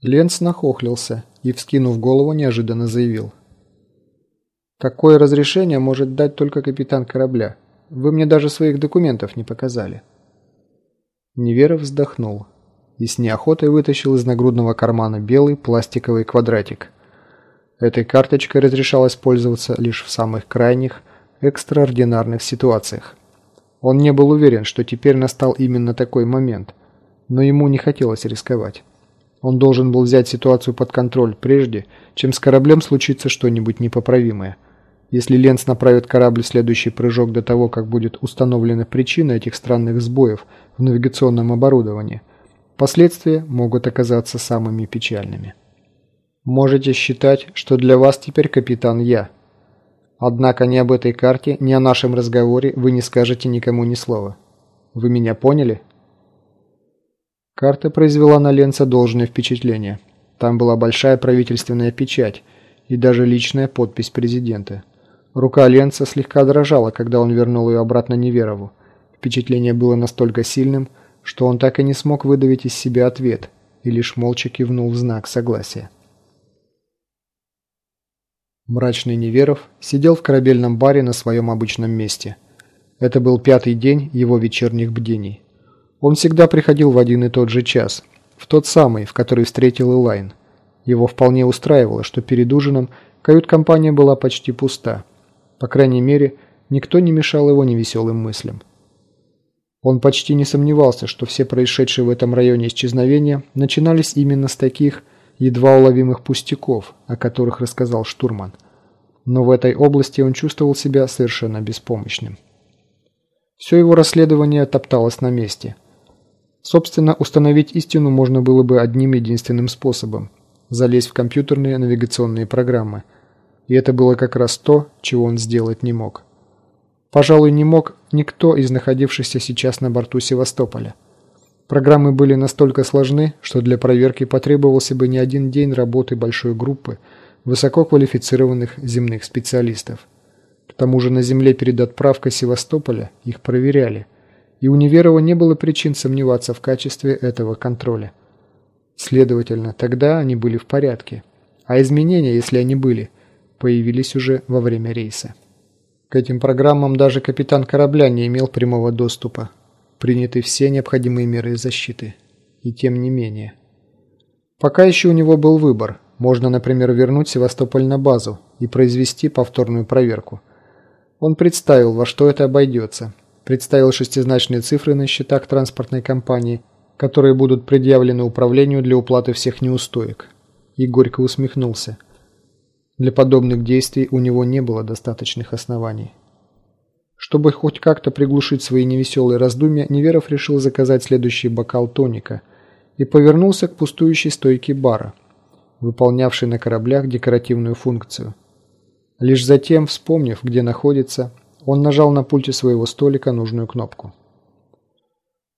Ленц нахохлился и, вскинув голову, неожиданно заявил. «Такое разрешение может дать только капитан корабля. Вы мне даже своих документов не показали». Неверов вздохнул и с неохотой вытащил из нагрудного кармана белый пластиковый квадратик. Этой карточкой разрешалось пользоваться лишь в самых крайних, экстраординарных ситуациях. Он не был уверен, что теперь настал именно такой момент, но ему не хотелось рисковать. Он должен был взять ситуацию под контроль прежде, чем с кораблем случится что-нибудь непоправимое. Если Ленц направит корабль в следующий прыжок до того, как будет установлена причина этих странных сбоев в навигационном оборудовании, последствия могут оказаться самыми печальными. Можете считать, что для вас теперь капитан я. Однако ни об этой карте, ни о нашем разговоре вы не скажете никому ни слова. Вы меня поняли? Карта произвела на Ленца должное впечатление. Там была большая правительственная печать и даже личная подпись президента. Рука Ленца слегка дрожала, когда он вернул ее обратно Неверову. Впечатление было настолько сильным, что он так и не смог выдавить из себя ответ и лишь молча кивнул в знак согласия. Мрачный Неверов сидел в корабельном баре на своем обычном месте. Это был пятый день его вечерних бдений. Он всегда приходил в один и тот же час, в тот самый, в который встретил Элайн. Его вполне устраивало, что перед ужином кают-компания была почти пуста. По крайней мере, никто не мешал его невеселым мыслям. Он почти не сомневался, что все происшедшие в этом районе исчезновения начинались именно с таких едва уловимых пустяков, о которых рассказал штурман. Но в этой области он чувствовал себя совершенно беспомощным. Все его расследование топталось на месте – Собственно, установить истину можно было бы одним единственным способом – залезть в компьютерные навигационные программы. И это было как раз то, чего он сделать не мог. Пожалуй, не мог никто из находившихся сейчас на борту Севастополя. Программы были настолько сложны, что для проверки потребовался бы не один день работы большой группы высококвалифицированных земных специалистов. К тому же на Земле перед отправкой Севастополя их проверяли – и у Неверова не было причин сомневаться в качестве этого контроля. Следовательно, тогда они были в порядке, а изменения, если они были, появились уже во время рейса. К этим программам даже капитан корабля не имел прямого доступа. Приняты все необходимые меры защиты. И тем не менее. Пока еще у него был выбор. Можно, например, вернуть Севастополь на базу и произвести повторную проверку. Он представил, во что это обойдется – представил шестизначные цифры на счетах транспортной компании, которые будут предъявлены управлению для уплаты всех неустоек. И горько усмехнулся. Для подобных действий у него не было достаточных оснований. Чтобы хоть как-то приглушить свои невеселые раздумья, Неверов решил заказать следующий бокал тоника и повернулся к пустующей стойке бара, выполнявшей на кораблях декоративную функцию. Лишь затем, вспомнив, где находится, он нажал на пульте своего столика нужную кнопку.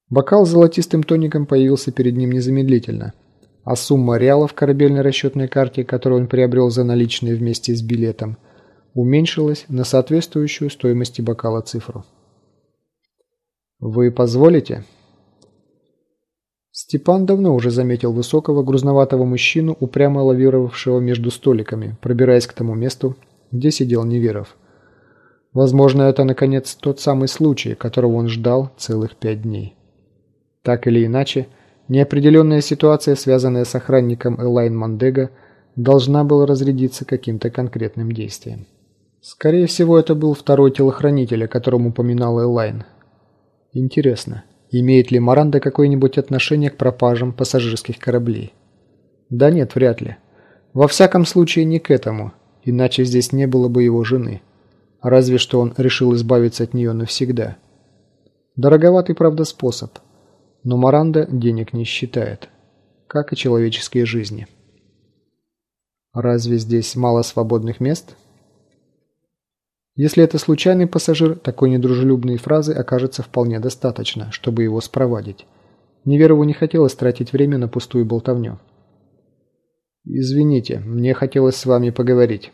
Бокал с золотистым тоником появился перед ним незамедлительно, а сумма реала в корабельной расчетной карте, которую он приобрел за наличные вместе с билетом, уменьшилась на соответствующую стоимости бокала цифру. «Вы позволите?» Степан давно уже заметил высокого, грузноватого мужчину, упрямо лавировавшего между столиками, пробираясь к тому месту, где сидел Неверов. Возможно, это, наконец, тот самый случай, которого он ждал целых пять дней. Так или иначе, неопределенная ситуация, связанная с охранником Элайн Мандега, должна была разрядиться каким-то конкретным действием. Скорее всего, это был второй телохранитель, о котором упоминал Элайн. Интересно, имеет ли Маранда какое-нибудь отношение к пропажам пассажирских кораблей? Да нет, вряд ли. Во всяком случае, не к этому, иначе здесь не было бы его жены. Разве что он решил избавиться от нее навсегда. Дороговатый, правда, способ. Но Маранда денег не считает. Как и человеческие жизни. Разве здесь мало свободных мест? Если это случайный пассажир, такой недружелюбной фразы окажется вполне достаточно, чтобы его спровадить. Неверову не хотелось тратить время на пустую болтовню. «Извините, мне хотелось с вами поговорить».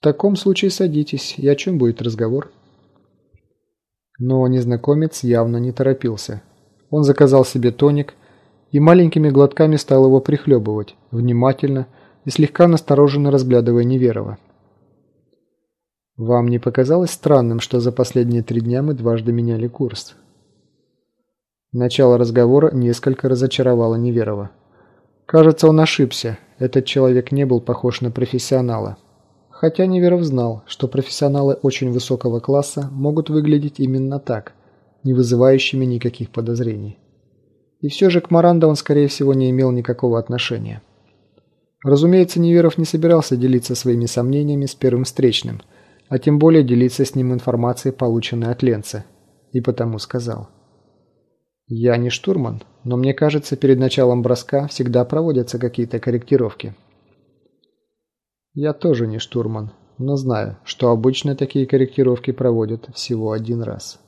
В таком случае садитесь, и о чем будет разговор? Но незнакомец явно не торопился. Он заказал себе тоник и маленькими глотками стал его прихлебывать, внимательно и слегка настороженно разглядывая Неверова. «Вам не показалось странным, что за последние три дня мы дважды меняли курс?» Начало разговора несколько разочаровало Неверова. Кажется, он ошибся. Этот человек не был похож на профессионала. Хотя Неверов знал, что профессионалы очень высокого класса могут выглядеть именно так, не вызывающими никаких подозрений. И все же к Маранда он, скорее всего, не имел никакого отношения. Разумеется, Неверов не собирался делиться своими сомнениями с первым встречным – а тем более делиться с ним информацией, полученной от Ленца, и потому сказал. «Я не штурман, но мне кажется, перед началом броска всегда проводятся какие-то корректировки». «Я тоже не штурман, но знаю, что обычно такие корректировки проводят всего один раз».